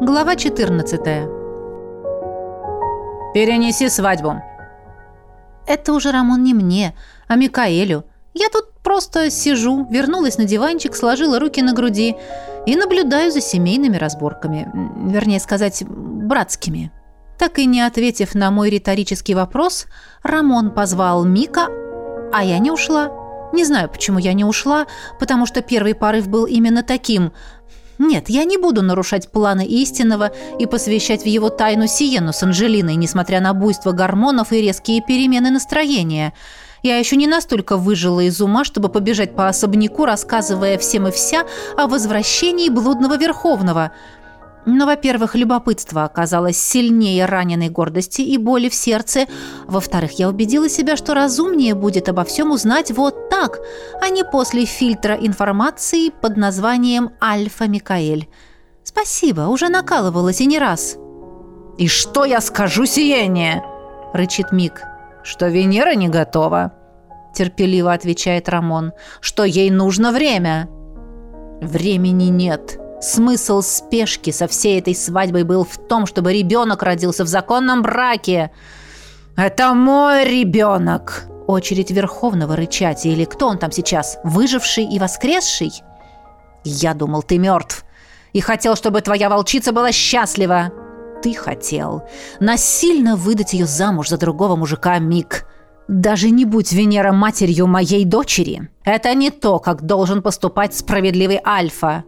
Глава 14. «Перенеси свадьбу». Это уже, Рамон, не мне, а Микаэлю. Я тут просто сижу, вернулась на диванчик, сложила руки на груди и наблюдаю за семейными разборками. Вернее сказать, братскими. Так и не ответив на мой риторический вопрос, Рамон позвал Мика, а я не ушла. Не знаю, почему я не ушла, потому что первый порыв был именно таким. Нет, я не буду нарушать планы истинного и посвящать в его тайну Сиену с Анжелиной, несмотря на буйство гормонов и резкие перемены настроения. Я еще не настолько выжила из ума, чтобы побежать по особняку, рассказывая всем и вся о возвращении блудного Верховного – но, во-первых, любопытство оказалось сильнее раненой гордости и боли в сердце. Во-вторых, я убедила себя, что разумнее будет обо всем узнать вот так, а не после фильтра информации под названием «Альфа-Микаэль». Спасибо, уже накалывалась и не раз. «И что я скажу, Сиение?» — рычит Мик. «Что Венера не готова», — терпеливо отвечает Рамон. «Что ей нужно время». «Времени нет», Смысл спешки со всей этой свадьбой был в том, чтобы ребенок родился в законном браке. «Это мой ребенок!» Очередь Верховного рычать, или кто он там сейчас, выживший и воскресший? «Я думал, ты мертв, и хотел, чтобы твоя волчица была счастлива!» «Ты хотел насильно выдать ее замуж за другого мужика, Мик!» Даже не будь Венера матерью моей дочери. Это не то, как должен поступать справедливый Альфа.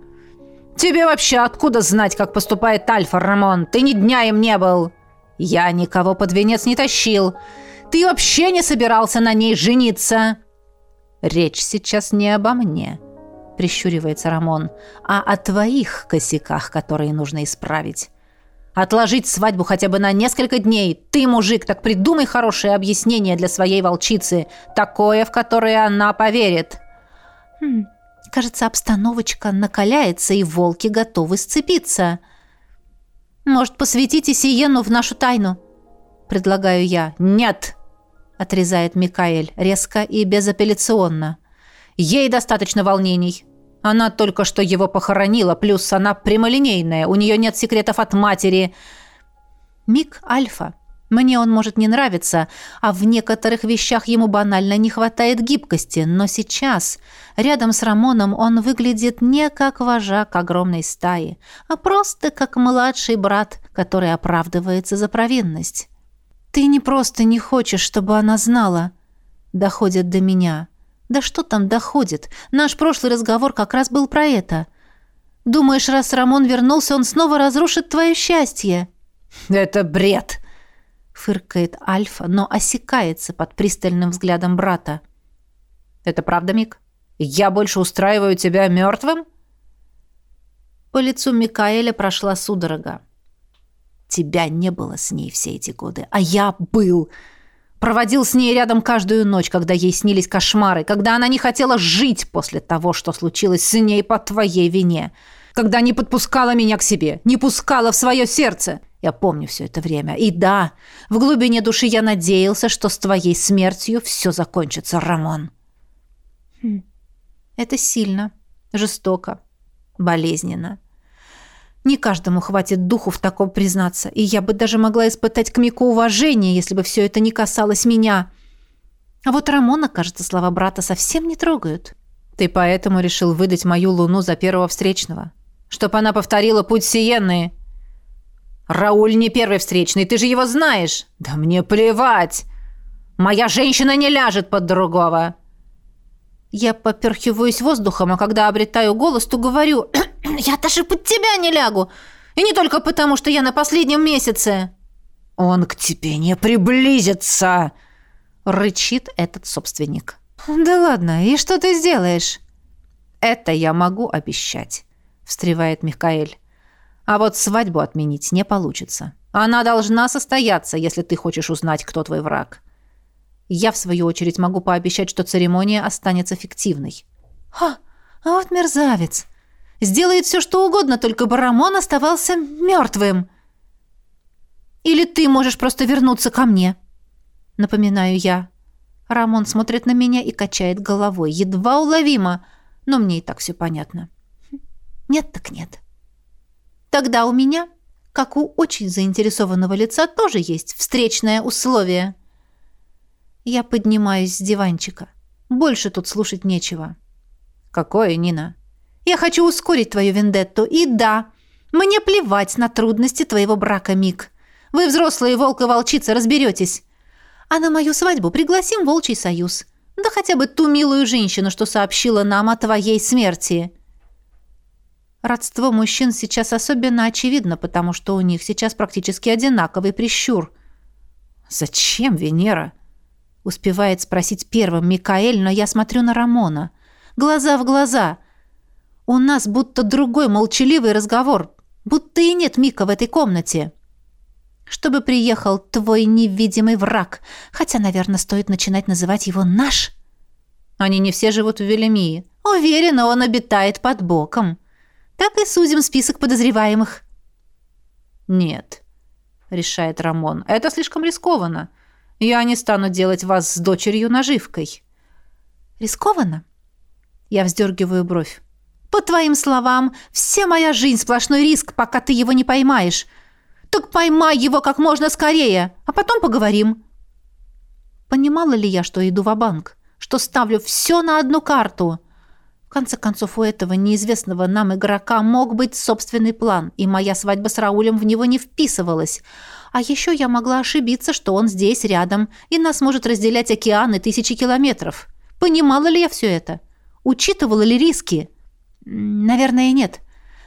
«Тебе вообще откуда знать, как поступает Альфа, Рамон? Ты ни дня им не был!» «Я никого под венец не тащил. Ты вообще не собирался на ней жениться!» «Речь сейчас не обо мне», — прищуривается Рамон, «а о твоих косяках, которые нужно исправить. Отложить свадьбу хотя бы на несколько дней. Ты, мужик, так придумай хорошее объяснение для своей волчицы, такое, в которое она поверит». «Хм, Кажется, обстановочка накаляется, и волки готовы сцепиться. Может, посвятите Сиену в нашу тайну? Предлагаю я. Нет, отрезает Микаэль резко и безапелляционно. Ей достаточно волнений. Она только что его похоронила, плюс она прямолинейная, у нее нет секретов от матери. Мик Альфа. Мне он может не нравиться, а в некоторых вещах ему банально не хватает гибкости, но сейчас, рядом с Рамоном, он выглядит не как вожак огромной стаи, а просто как младший брат, который оправдывается за провинность. «Ты не просто не хочешь, чтобы она знала», — доходит до меня. «Да что там доходит? Наш прошлый разговор как раз был про это. Думаешь, раз Рамон вернулся, он снова разрушит твое счастье?» «Это бред!» Фыркает Альфа, но осекается под пристальным взглядом брата. «Это правда, Мик? Я больше устраиваю тебя мертвым?» По лицу Микаэля прошла судорога. «Тебя не было с ней все эти годы, а я был!» Проводил с ней рядом каждую ночь, когда ей снились кошмары, когда она не хотела жить после того, что случилось с ней по твоей вине, когда не подпускала меня к себе, не пускала в свое сердце. Я помню все это время. И да, в глубине души я надеялся, что с твоей смертью все закончится, Рамон. Хм. Это сильно, жестоко, болезненно. Не каждому хватит духу в таком признаться, и я бы даже могла испытать к Мику уважение, если бы все это не касалось меня. А вот Рамона, кажется, слова брата совсем не трогают. Ты поэтому решил выдать мою луну за первого встречного? Чтоб она повторила путь Сиенны? «Рауль не первый встречный, ты же его знаешь!» «Да мне плевать! Моя женщина не ляжет под другого!» Я поперхиваюсь воздухом, а когда обретаю голос, то говорю «Я даже под тебя не лягу! И не только потому, что я на последнем месяце!» «Он к тебе не приблизится!» — рычит этот собственник. «Да ладно, и что ты сделаешь?» «Это я могу обещать», — встревает Михаэль. А вот свадьбу отменить не получится. Она должна состояться, если ты хочешь узнать, кто твой враг. Я, в свою очередь, могу пообещать, что церемония останется фиктивной. Ха, а вот мерзавец. Сделает все, что угодно, только Барамон оставался мертвым. Или ты можешь просто вернуться ко мне. Напоминаю я. Рамон смотрит на меня и качает головой. Едва уловимо, но мне и так все понятно. Нет так нет. Тогда у меня как у очень заинтересованного лица тоже есть встречное условие. Я поднимаюсь с диванчика. Больше тут слушать нечего. Какое, Нина? Я хочу ускорить твою вендетту. И да, мне плевать на трудности твоего брака, Мик. Вы взрослые волк и волчица, разберетесь. А на мою свадьбу пригласим Волчий Союз. Да хотя бы ту милую женщину, что сообщила нам о твоей смерти. Родство мужчин сейчас особенно очевидно, потому что у них сейчас практически одинаковый прищур. «Зачем, Венера?» Успевает спросить первым Микаэль, но я смотрю на Рамона. Глаза в глаза. У нас будто другой молчаливый разговор. Будто и нет Мика в этой комнате. Чтобы приехал твой невидимый враг. Хотя, наверное, стоит начинать называть его наш. Они не все живут в Велемии. Уверена, он обитает под боком. Так и сузим список подозреваемых. Нет, решает Рамон. Это слишком рискованно. Я не стану делать вас с дочерью наживкой. Рискованно? Я вздергиваю бровь. По твоим словам, вся моя жизнь сплошной риск, пока ты его не поймаешь. Так поймай его как можно скорее, а потом поговорим. Понимала ли я, что иду в банк что ставлю все на одну карту? Конце концов, у этого неизвестного нам игрока мог быть собственный план, и моя свадьба с Раулем в него не вписывалась. А еще я могла ошибиться, что он здесь, рядом, и нас может разделять океаны тысячи километров. Понимала ли я все это? Учитывала ли риски? Наверное, нет.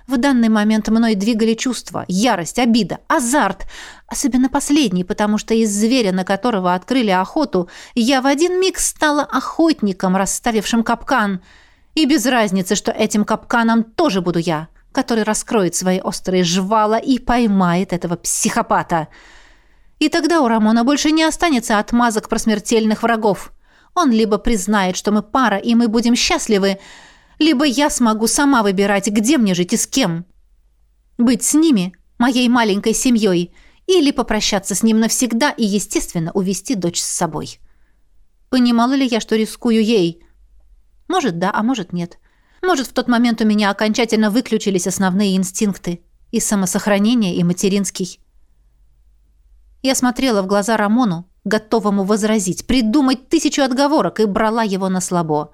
В данный момент мной двигали чувства, ярость, обида, азарт. Особенно последний, потому что из зверя, на которого открыли охоту, я в один миг стала охотником, расставившим капкан — и без разницы, что этим капканом тоже буду я, который раскроет свои острые жвала и поймает этого психопата. И тогда у Рамона больше не останется отмазок про смертельных врагов. Он либо признает, что мы пара, и мы будем счастливы, либо я смогу сама выбирать, где мне жить и с кем. Быть с ними, моей маленькой семьей, или попрощаться с ним навсегда и, естественно, увести дочь с собой. Понимала ли я, что рискую ей – может, да, а может, нет. Может, в тот момент у меня окончательно выключились основные инстинкты. И самосохранение, и материнский. Я смотрела в глаза Рамону, готовому возразить, придумать тысячу отговорок, и брала его на слабо.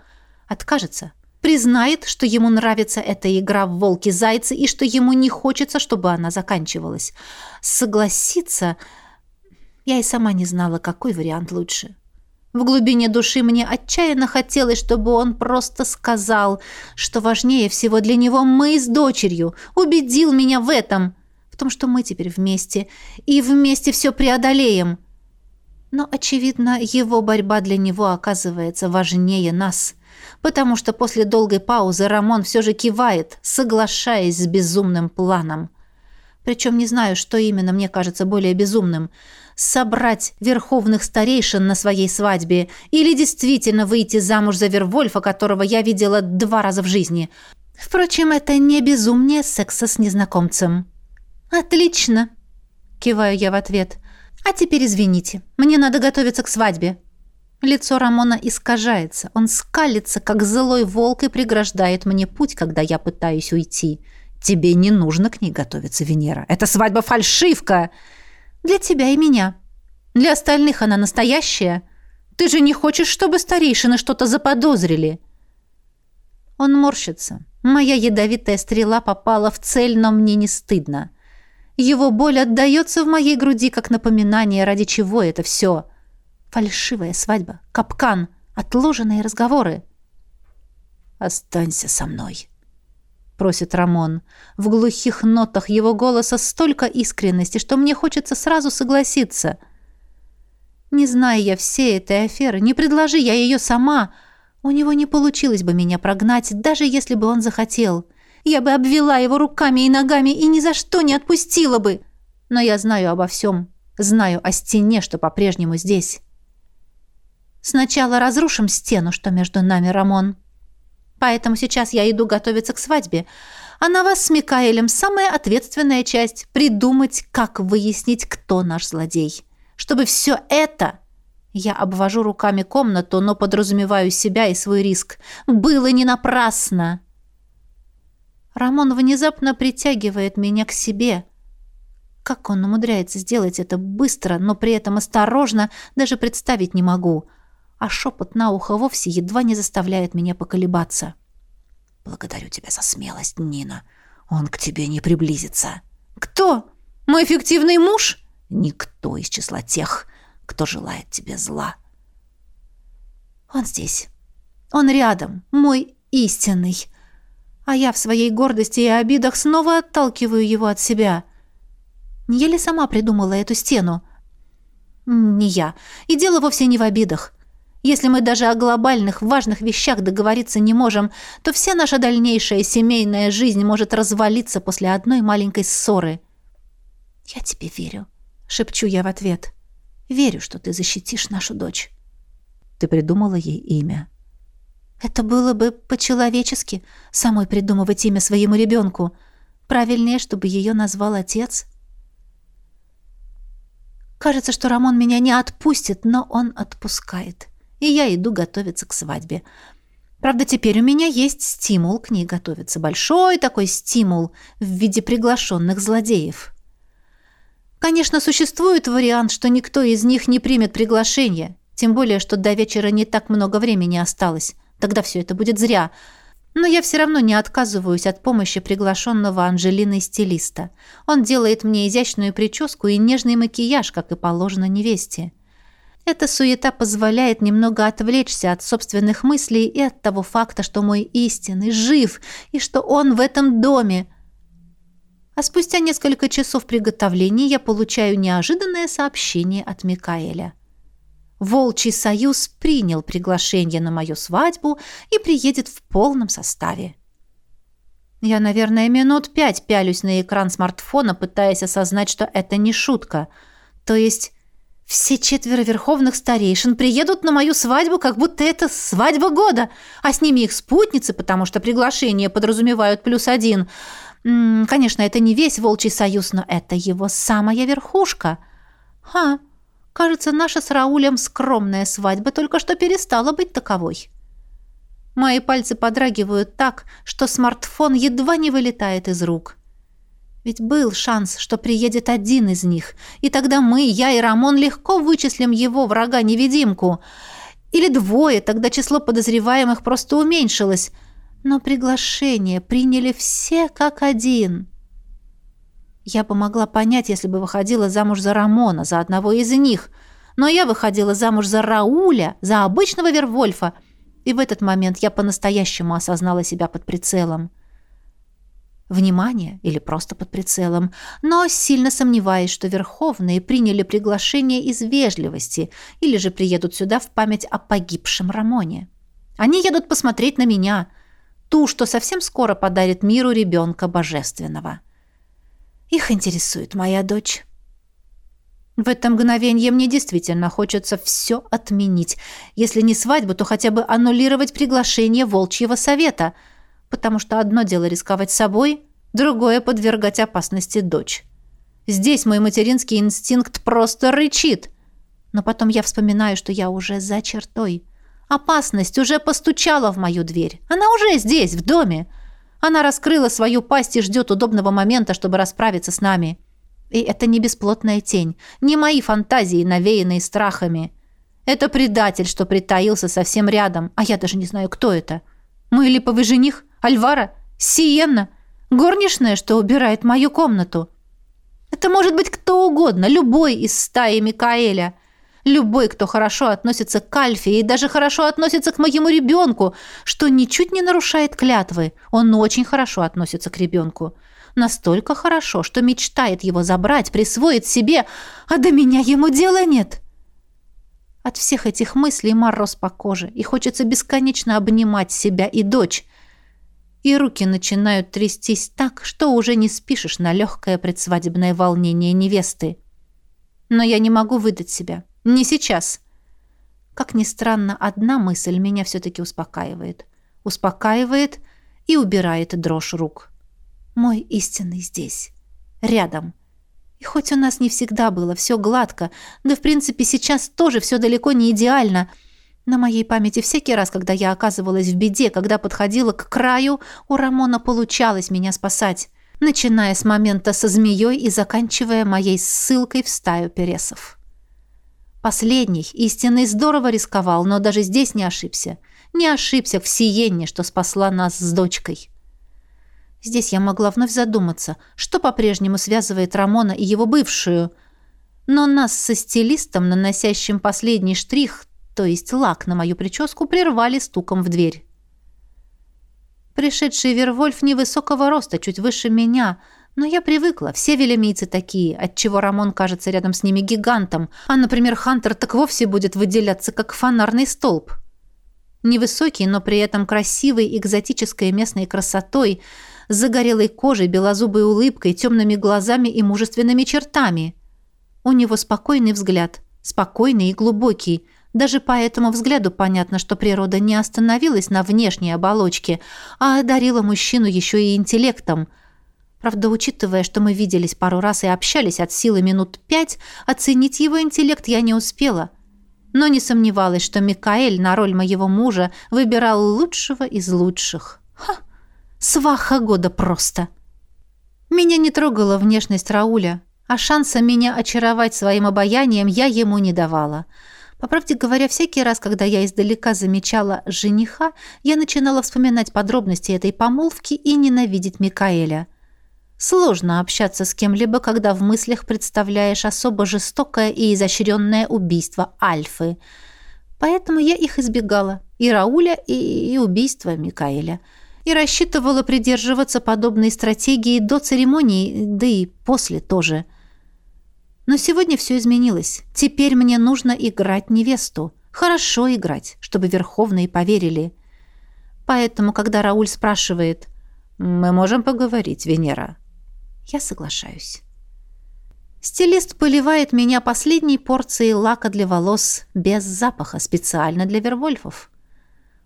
Откажется. Признает, что ему нравится эта игра в волки-зайцы и что ему не хочется, чтобы она заканчивалась. Согласится... Я и сама не знала, какой вариант лучше. В глубине души мне отчаянно хотелось, чтобы он просто сказал, что важнее всего для него мы с дочерью, убедил меня в этом, в том, что мы теперь вместе, и вместе все преодолеем. Но, очевидно, его борьба для него оказывается важнее нас, потому что после долгой паузы Рамон все же кивает, соглашаясь с безумным планом. Причем не знаю, что именно мне кажется более безумным – собрать верховных старейшин на своей свадьбе или действительно выйти замуж за Вервольфа, которого я видела два раза в жизни. Впрочем, это не безумнее секса с незнакомцем. «Отлично!» — киваю я в ответ. «А теперь извините, мне надо готовиться к свадьбе». Лицо Рамона искажается. Он скалится, как злой волк, и преграждает мне путь, когда я пытаюсь уйти. «Тебе не нужно к ней готовиться, Венера. Это свадьба-фальшивка!» Для тебя и меня. Для остальных она настоящая. Ты же не хочешь, чтобы старейшины что-то заподозрили?» Он морщится. Моя ядовитая стрела попала в цель, но мне не стыдно. Его боль отдается в моей груди, как напоминание, ради чего это все. Фальшивая свадьба, капкан, отложенные разговоры. «Останься со мной», просит Рамон. В глухих нотах его голоса столько искренности, что мне хочется сразу согласиться. Не зная я всей этой аферы, не предложи я ее сама, у него не получилось бы меня прогнать, даже если бы он захотел. Я бы обвела его руками и ногами и ни за что не отпустила бы. Но я знаю обо всем, знаю о стене, что по-прежнему здесь. Сначала разрушим стену, что между нами, Рамон. Поэтому сейчас я иду готовиться к свадьбе. А на вас с Микаэлем самая ответственная часть – придумать, как выяснить, кто наш злодей. Чтобы все это... Я обвожу руками комнату, но подразумеваю себя и свой риск. Было не напрасно. Рамон внезапно притягивает меня к себе. Как он умудряется сделать это быстро, но при этом осторожно, даже представить не могу. А шепот на ухо вовсе едва не заставляет меня поколебаться. «Благодарю тебя за смелость, Нина. Он к тебе не приблизится». «Кто? Мой фиктивный муж?» «Никто из числа тех, кто желает тебе зла». «Он здесь. Он рядом. Мой истинный. А я в своей гордости и обидах снова отталкиваю его от себя». Не ли сама придумала эту стену? Не я. И дело вовсе не в обидах. Если мы даже о глобальных, важных вещах договориться не можем, то вся наша дальнейшая семейная жизнь может развалиться после одной маленькой ссоры. «Я тебе верю», — шепчу я в ответ. «Верю, что ты защитишь нашу дочь». «Ты придумала ей имя?» «Это было бы по-человечески, самой придумывать имя своему ребенку. Правильнее, чтобы ее назвал отец». Кажется, что Рамон меня не отпустит, но он отпускает. И я иду готовиться к свадьбе. Правда, теперь у меня есть стимул к ней готовиться. Большой такой стимул в виде приглашенных злодеев. Конечно, существует вариант, что никто из них не примет приглашение. Тем более, что до вечера не так много времени осталось. Тогда все это будет зря. Но я все равно не отказываюсь от помощи приглашенного Анжелиной стилиста. Он делает мне изящную прическу и нежный макияж, как и положено невесте. Эта суета позволяет немного отвлечься от собственных мыслей и от того факта, что мой истинный жив и что он в этом доме. А спустя несколько часов приготовлений я получаю неожиданное сообщение от Микаэля. Волчий союз принял приглашение на мою свадьбу и приедет в полном составе. Я, наверное, минут пять пялюсь на экран смартфона, пытаясь осознать, что это не шутка. То есть все четверо верховных старейшин приедут на мою свадьбу, как будто это свадьба года, а с ними их спутницы, потому что приглашения подразумевают плюс один. Конечно, это не весь волчий союз, но это его самая верхушка. Ха, Кажется, наша с Раулем скромная свадьба только что перестала быть таковой. Мои пальцы подрагивают так, что смартфон едва не вылетает из рук. Ведь был шанс, что приедет один из них, и тогда мы, я и Рамон, легко вычислим его врага-невидимку. Или двое, тогда число подозреваемых просто уменьшилось. Но приглашение приняли все как один. Я бы могла понять, если бы выходила замуж за Рамона, за одного из них. Но я выходила замуж за Рауля, за обычного Вервольфа. И в этот момент я по-настоящему осознала себя под прицелом. Внимание или просто под прицелом, но сильно сомневаюсь, что Верховные приняли приглашение из вежливости или же приедут сюда в память о погибшем Рамоне. Они едут посмотреть на меня, ту, что совсем скоро подарит миру ребенка божественного. Их интересует моя дочь. В это мгновение мне действительно хочется все отменить. Если не свадьбу, то хотя бы аннулировать приглашение Волчьего совета, потому что одно дело рисковать собой, другое — подвергать опасности дочь. Здесь мой материнский инстинкт просто рычит. Но потом я вспоминаю, что я уже за чертой. Опасность уже постучала в мою дверь. Она уже здесь, в доме. Она раскрыла свою пасть и ждет удобного момента, чтобы расправиться с нами. И это не бесплотная тень, не мои фантазии, навеянные страхами. Это предатель, что притаился совсем рядом, а я даже не знаю, кто это. Мой липовый жених? Альвара? Сиенна? Горничная, что убирает мою комнату? Это может быть кто угодно, любой из стаи Микаэля. Любой, кто хорошо относится к Альфе и даже хорошо относится к моему ребенку, что ничуть не нарушает клятвы. Он очень хорошо относится к ребенку. Настолько хорошо, что мечтает его забрать, присвоить себе, а до меня ему дела нет. От всех этих мыслей мороз по коже, и хочется бесконечно обнимать себя и дочь. И руки начинают трястись так, что уже не спишешь на легкое предсвадебное волнение невесты. Но я не могу выдать себя. Не сейчас. Как ни странно, одна мысль меня все-таки успокаивает. Успокаивает и убирает дрожь рук. Мой истинный здесь. Рядом. И хоть у нас не всегда было все гладко, да в принципе сейчас тоже все далеко не идеально, на моей памяти всякий раз, когда я оказывалась в беде, когда подходила к краю, у Рамона получалось меня спасать. начиная с момента со змеей и заканчивая моей ссылкой в стаю пересов. Последний, истинный, здорово рисковал, но даже здесь не ошибся. Не ошибся в Сиенне, что спасла нас с дочкой. Здесь я могла вновь задуматься, что по-прежнему связывает Рамона и его бывшую. Но нас со стилистом, наносящим последний штрих, то есть лак на мою прическу, прервали стуком в дверь. Пришедший Вервольф невысокого роста, чуть выше меня, но я привыкла, все велемийцы такие, отчего Рамон кажется рядом с ними гигантом, а, например, Хантер так вовсе будет выделяться, как фонарный столб. Невысокий, но при этом красивый, экзотической местной красотой, загорелой кожей, белозубой улыбкой, темными глазами и мужественными чертами. У него спокойный взгляд, спокойный и глубокий. Даже по этому взгляду понятно, что природа не остановилась на внешней оболочке, а одарила мужчину еще и интеллектом – Правда, учитывая, что мы виделись пару раз и общались от силы минут пять, оценить его интеллект я не успела. Но не сомневалась, что Микаэль на роль моего мужа выбирал лучшего из лучших. Ха! Сваха года просто! Меня не трогала внешность Рауля, а шанса меня очаровать своим обаянием я ему не давала. По правде говоря, всякий раз, когда я издалека замечала жениха, я начинала вспоминать подробности этой помолвки и ненавидеть Микаэля – Сложно общаться с кем-либо, когда в мыслях представляешь особо жестокое и изощренное убийство Альфы. Поэтому я их избегала. И Рауля, и, и убийство Микаэля. И рассчитывала придерживаться подобной стратегии до церемонии, да и после тоже. Но сегодня все изменилось. Теперь мне нужно играть невесту. Хорошо играть, чтобы верховные поверили. Поэтому, когда Рауль спрашивает «Мы можем поговорить, Венера?» Я соглашаюсь. Стилист поливает меня последней порцией лака для волос без запаха, специально для вервольфов.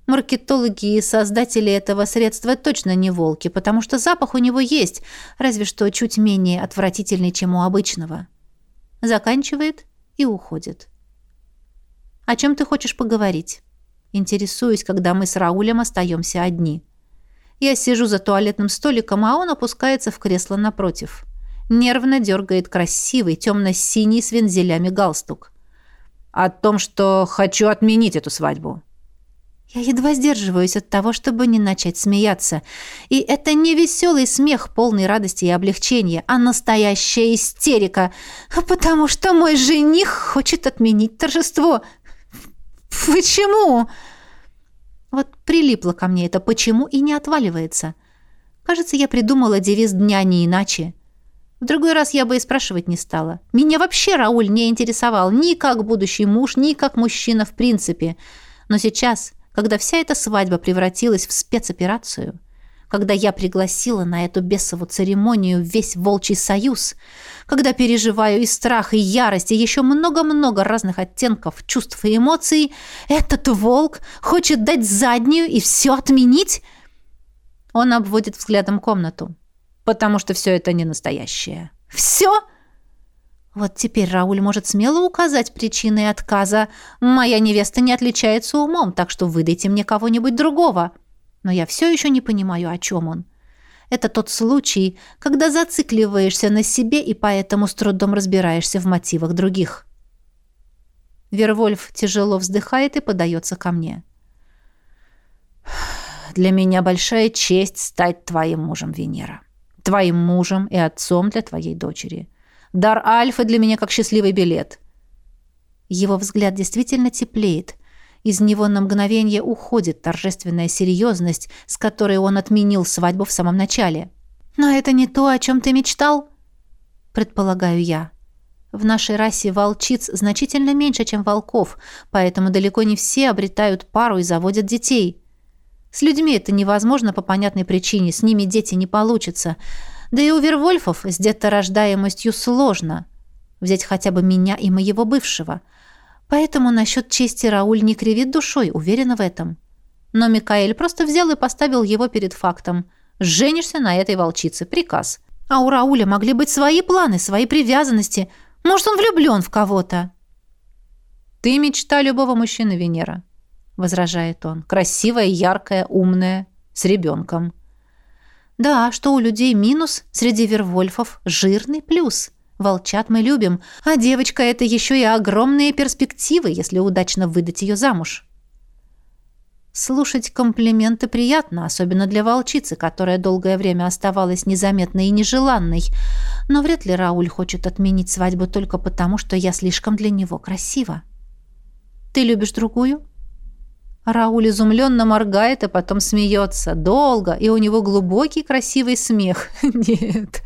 Маркетологи и создатели этого средства точно не волки, потому что запах у него есть, разве что чуть менее отвратительный, чем у обычного. Заканчивает и уходит. «О чем ты хочешь поговорить?» Интересуюсь, когда мы с Раулем остаемся одни. Я сижу за туалетным столиком, а он опускается в кресло напротив. Нервно дергает красивый темно-синий с вензелями галстук. «О том, что хочу отменить эту свадьбу». Я едва сдерживаюсь от того, чтобы не начать смеяться. И это не веселый смех, полный радости и облегчения, а настоящая истерика, потому что мой жених хочет отменить торжество. Почему? Вот прилипло ко мне это почему и не отваливается. Кажется, я придумала девиз дня не иначе. В другой раз я бы и спрашивать не стала. Меня вообще Рауль не интересовал ни как будущий муж, ни как мужчина в принципе. Но сейчас, когда вся эта свадьба превратилась в спецоперацию, когда я пригласила на эту бесову церемонию весь волчий союз, когда переживаю и страх, и ярость, и еще много-много разных оттенков чувств и эмоций, этот волк хочет дать заднюю и все отменить? Он обводит взглядом комнату, потому что все это не настоящее. Все? Вот теперь Рауль может смело указать причины отказа. Моя невеста не отличается умом, так что выдайте мне кого-нибудь другого. Но я все еще не понимаю, о чем он. Это тот случай, когда зацикливаешься на себе и поэтому с трудом разбираешься в мотивах других. Вервольф тяжело вздыхает и подается ко мне. «Для меня большая честь стать твоим мужем, Венера. Твоим мужем и отцом для твоей дочери. Дар Альфа для меня как счастливый билет». Его взгляд действительно теплеет, из него на мгновение уходит торжественная серьезность, с которой он отменил свадьбу в самом начале. «Но это не то, о чем ты мечтал?» «Предполагаю я. В нашей расе волчиц значительно меньше, чем волков, поэтому далеко не все обретают пару и заводят детей. С людьми это невозможно по понятной причине, с ними дети не получится. Да и у вервольфов с деторождаемостью сложно. Взять хотя бы меня и моего бывшего – Поэтому насчет чести Рауль не кривит душой, уверена в этом. Но Микаэль просто взял и поставил его перед фактом. «Женишься на этой волчице. Приказ». А у Рауля могли быть свои планы, свои привязанности. Может, он влюблен в кого-то. «Ты мечта любого мужчины, Венера», — возражает он. «Красивая, яркая, умная, с ребенком». Да, что у людей минус, среди вервольфов жирный плюс. Волчат мы любим, а девочка — это еще и огромные перспективы, если удачно выдать ее замуж. Слушать комплименты приятно, особенно для волчицы, которая долгое время оставалась незаметной и нежеланной. Но вряд ли Рауль хочет отменить свадьбу только потому, что я слишком для него красива. «Ты любишь другую?» Рауль изумленно моргает, а потом смеется. Долго, и у него глубокий красивый смех. «Нет».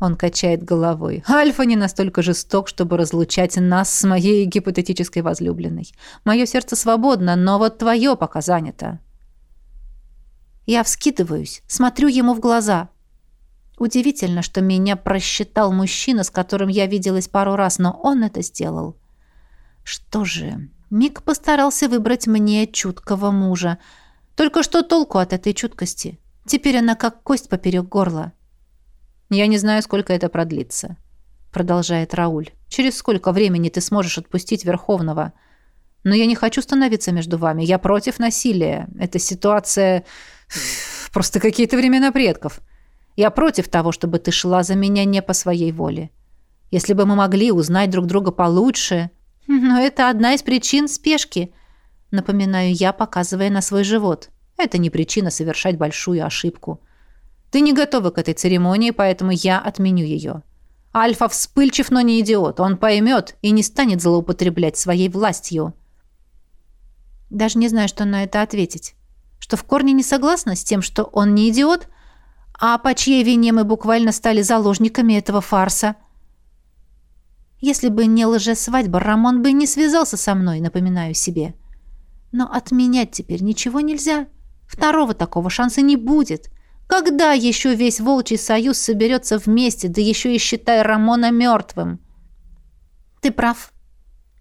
Он качает головой. Альфа не настолько жесток, чтобы разлучать нас с моей гипотетической возлюбленной. Мое сердце свободно, но вот твое пока занято. Я вскидываюсь, смотрю ему в глаза. Удивительно, что меня просчитал мужчина, с которым я виделась пару раз, но он это сделал. Что же, Мик постарался выбрать мне чуткого мужа. Только что толку от этой чуткости? Теперь она как кость поперек горла. «Я не знаю, сколько это продлится», — продолжает Рауль. «Через сколько времени ты сможешь отпустить Верховного? Но я не хочу становиться между вами. Я против насилия. Эта ситуация... Просто какие-то времена предков. Я против того, чтобы ты шла за меня не по своей воле. Если бы мы могли узнать друг друга получше... Но это одна из причин спешки, напоминаю я, показывая на свой живот. Это не причина совершать большую ошибку. Ты не готова к этой церемонии, поэтому я отменю ее. Альфа вспыльчив, но не идиот. Он поймет и не станет злоупотреблять своей властью. Даже не знаю, что на это ответить. Что в корне не согласна с тем, что он не идиот, а по чьей вине мы буквально стали заложниками этого фарса. Если бы не лжесвадьба, Рамон бы не связался со мной, напоминаю себе. Но отменять теперь ничего нельзя. Второго такого шанса не будет. — когда еще весь Волчий Союз соберется вместе, да еще и считая Рамона мертвым? Ты прав,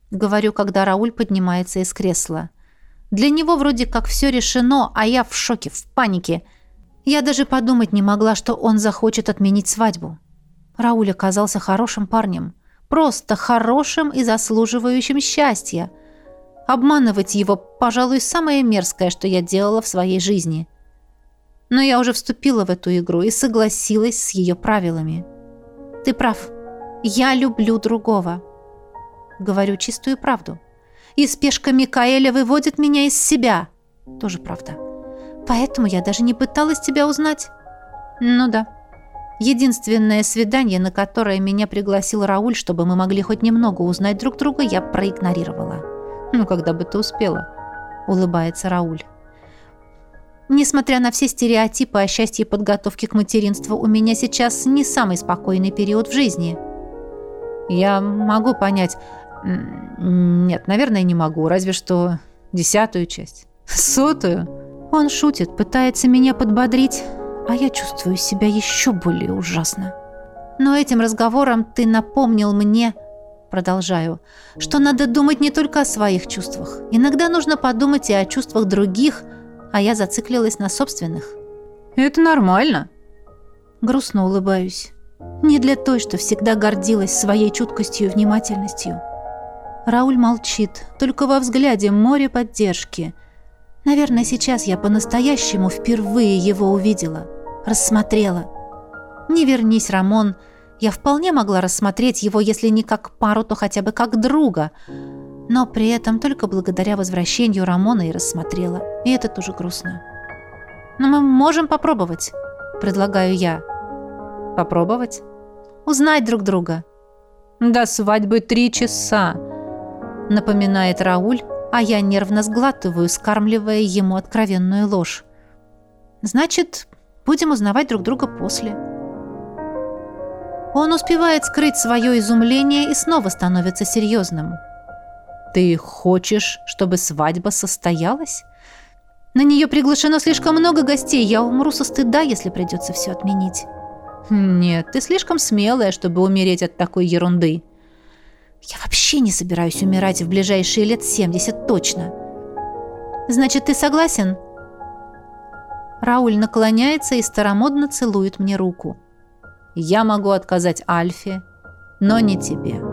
говорю, когда Рауль поднимается из кресла. Для него вроде как все решено, а я в шоке, в панике. Я даже подумать не могла, что он захочет отменить свадьбу. Рауль оказался хорошим парнем. Просто хорошим и заслуживающим счастья. Обманывать его, пожалуй, самое мерзкое, что я делала в своей жизни. — но я уже вступила в эту игру и согласилась с ее правилами. Ты прав. Я люблю другого. Говорю чистую правду. И спешка Микаэля выводит меня из себя. Тоже правда. Поэтому я даже не пыталась тебя узнать. Ну да. Единственное свидание, на которое меня пригласил Рауль, чтобы мы могли хоть немного узнать друг друга, я проигнорировала. Ну, когда бы ты успела, улыбается Рауль. Несмотря на все стереотипы о счастье подготовки к материнству, у меня сейчас не самый спокойный период в жизни. Я могу понять... Нет, наверное, не могу, разве что десятую часть. Сотую. Он шутит, пытается меня подбодрить, а я чувствую себя еще более ужасно. Но этим разговором ты напомнил мне, продолжаю, что надо думать не только о своих чувствах. Иногда нужно подумать и о чувствах других – а я зациклилась на собственных. «Это нормально». Грустно улыбаюсь. Не для той, что всегда гордилась своей чуткостью и внимательностью. Рауль молчит, только во взгляде море поддержки. Наверное, сейчас я по-настоящему впервые его увидела, рассмотрела. Не вернись, Рамон, я вполне могла рассмотреть его, если не как пару, то хотя бы как друга — но при этом только благодаря возвращению Рамона и рассмотрела. И это тоже грустно. «Но мы можем попробовать», — предлагаю я. «Попробовать?» «Узнать друг друга». «До свадьбы три часа», — напоминает Рауль, а я нервно сглатываю, скармливая ему откровенную ложь. «Значит, будем узнавать друг друга после». Он успевает скрыть свое изумление и снова становится серьезным. Ты хочешь, чтобы свадьба состоялась? На нее приглашено слишком много гостей. Я умру со стыда, если придется все отменить. Нет, ты слишком смелая, чтобы умереть от такой ерунды. Я вообще не собираюсь умирать в ближайшие лет 70 точно. Значит, ты согласен? Рауль наклоняется и старомодно целует мне руку. Я могу отказать Альфе, но не тебе.